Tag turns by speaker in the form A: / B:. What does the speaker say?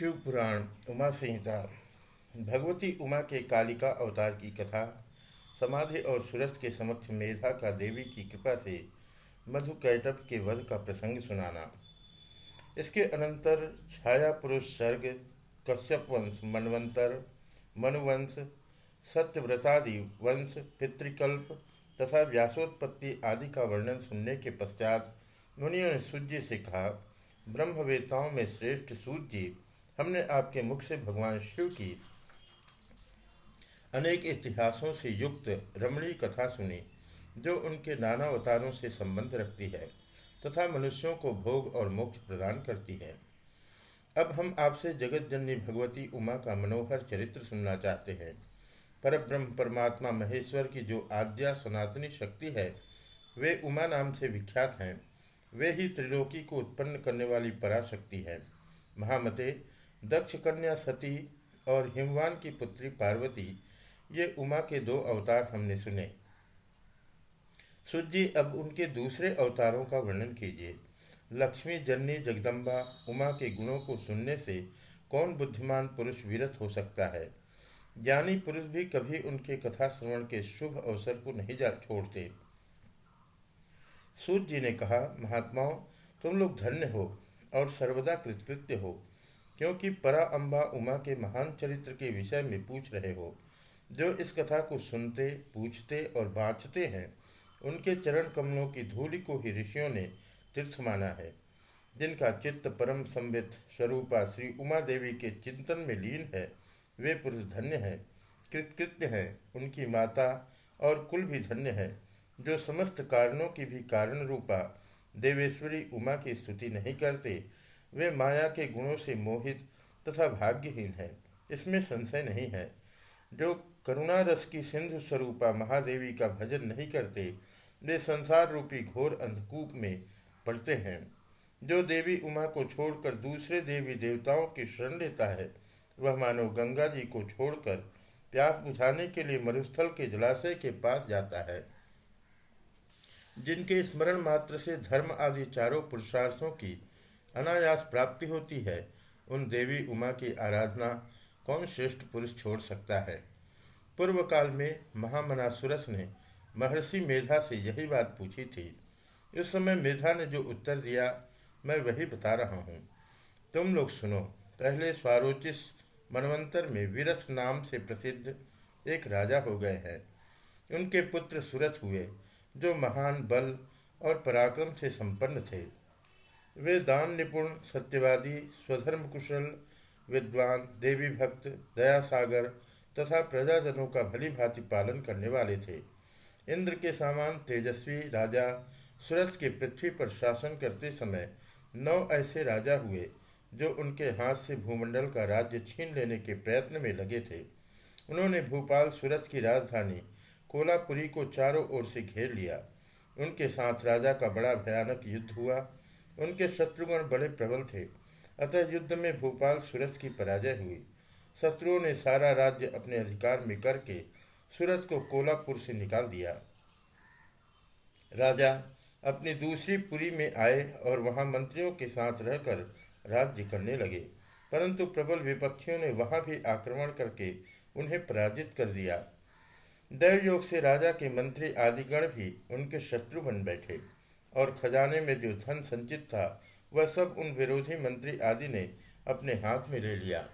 A: शिव पुराण उमा संहिता, भगवती उमा के कालिका अवतार की कथा, समाधि और सूरज के समक्ष मेधा का देवी की कृपा से मधु कैटप के वध का प्रसंग सुनाना। इसके अनंतर छाया पुरुष सर्ग, कश्यप वंश, मनवंतर, मनुवंश, सत्यव्रतादि वंश, पितृकल्प तथा व्यासोत्पत्ति आदि का वर्णन सुनने के पश्चात मुनियों ने सूर्य से कहा, ब्रह्मवेताओं में श्रेष्ठ सूर्य हमने आपके मुख से भगवान शिव की अनेक इतिहासों से युक्त रमणी कथा सुनी, जो उनके नाना अवतारों से संबंध रखती है, तथा मनुष्यों को भोग और मोक्ष प्रदान करती है। अब हम आपसे जगत जननी भगवती उमा का मनोहर चरित्र सुनना चाहते हैं। पर ब्रह्म परमात्मा महेश्वर की जो आद्या सनातनी शक्ति है, वे उमा नाम से विख्यात हैं। वे ही त्रिलोकी को उत्पन्न करने वाली पराशक्ति है। महामते दक्ष कन्या सती और हिमवान की पुत्री पार्वती, ये उमा के दो अवतार हमने सुने। सूर्य अब उनके दूसरे अवतारों का वर्णन कीजिए। लक्ष्मी, जननी, जगदम्बा, उमा के गुणों को सुनने से कौन बुद्धिमान पुरुष विरत हो सकता है? ज्ञानी पुरुष भी कभी उनके कथा श्रवण के शुभ अवसर को नहीं जा छोड़ते। सूर्य जी ने कहा, महात्माओं, तुम लोग धन्य हो और सर्वदा कृतकृत्य हो। क्योंकि परा अम्बा उमा के महान चरित्र के विषय में पूछ रहे हो, जो इस कथा को सुनते, पूछते और बाँचते हैं, उनके चरण कमलों की धूलि को ही ऋषियों ने तीर्थ माना है। जिनका चित्त परम संबित स्वरूपा श्री उमा देवी के चिंतन में लीन है, वे पुरुष धन्य हैं, कृतकृत्य हैं, उनकी माता और कुल भी धन्य है, जो समस्त कारणों की भी कारण रूपा देवेश्वरी उमा की स्तुति नहीं करते वे माया के गुणों से मोहित तथा भाग्यहीन है। इसमें संशय नहीं है। जो करुणा रस की सिंधु स्वरूपा महादेवी का भजन नहीं करते, वे संसार रूपी घोर अंधकूप में पड़ते हैं। जो देवी उमा को छोड़कर दूसरे देवी देवताओं की शरण लेता है, वह मानो गंगा जी को छोड़कर प्यास बुझाने के लिए मरुस्थल के जलाशय के पास जाता है। जिनके स्मरण मात्र से धर्म आदि चारों पुरुषार्थों की अनायास प्राप्ति होती है। उन देवी उमा की आराधना कौन श्रेष्ठ पुरुष छोड़ सकता है? पूर्व काल में महामनासुरस ने महर्षि मेधा से यही बात पूछी थी। उस समय मेधा ने जो उत्तर दिया, मैं वही बता रहा हूँ। तुम लोग सुनो, पहले स्वारोचिस मनवंतर में विरथ नाम से प्रसिद्ध एक राजा हो गए हैं। उनके पुत्र सुरथ हुए, जो महान बल और पराक्रम से संपन्न थे। वे दान निपुण सत्यवादी स्वधर्म कुशल विद्वान, देवी भक्त दया सागर तथा प्रजाजनों का भली भांति पालन करने वाले थे। इंद्र के समान तेजस्वी राजा सूरज के पृथ्वी पर शासन करते समय नौ ऐसे राजा हुए, जो उनके हाथ से भूमंडल का राज्य छीन लेने के प्रयत्न में लगे थे। उन्होंने भोपाल सूरज की राजधानी कोलापुरी को चारों ओर से घेर लिया। उनके साथ राजा का बड़ा भयानक युद्ध हुआ। उनके शत्रुगण बड़े प्रबल थे। अतः युद्ध में भोपाल सूरज की पराजय हुई। शत्रुओं ने सारा राज्य अपने अधिकार में करके सूरज को कोलापुर से निकाल दिया। राजा अपनी दूसरी पुरी में आए और वहाँ मंत्रियों के साथ रहकर राज्य करने लगे। परंतु प्रबल विपक्षियों ने वहाँ भी आक्रमण करके उन्हें पराजित कर दिया। दैवयोग से राजा के मंत्री आदिगण भी उनके शत्रु बन बैठे। और खजाने में जो धन संचित था, वह सब उन विरोधी मंत्री आदि ने अपने हाथ में ले लिया।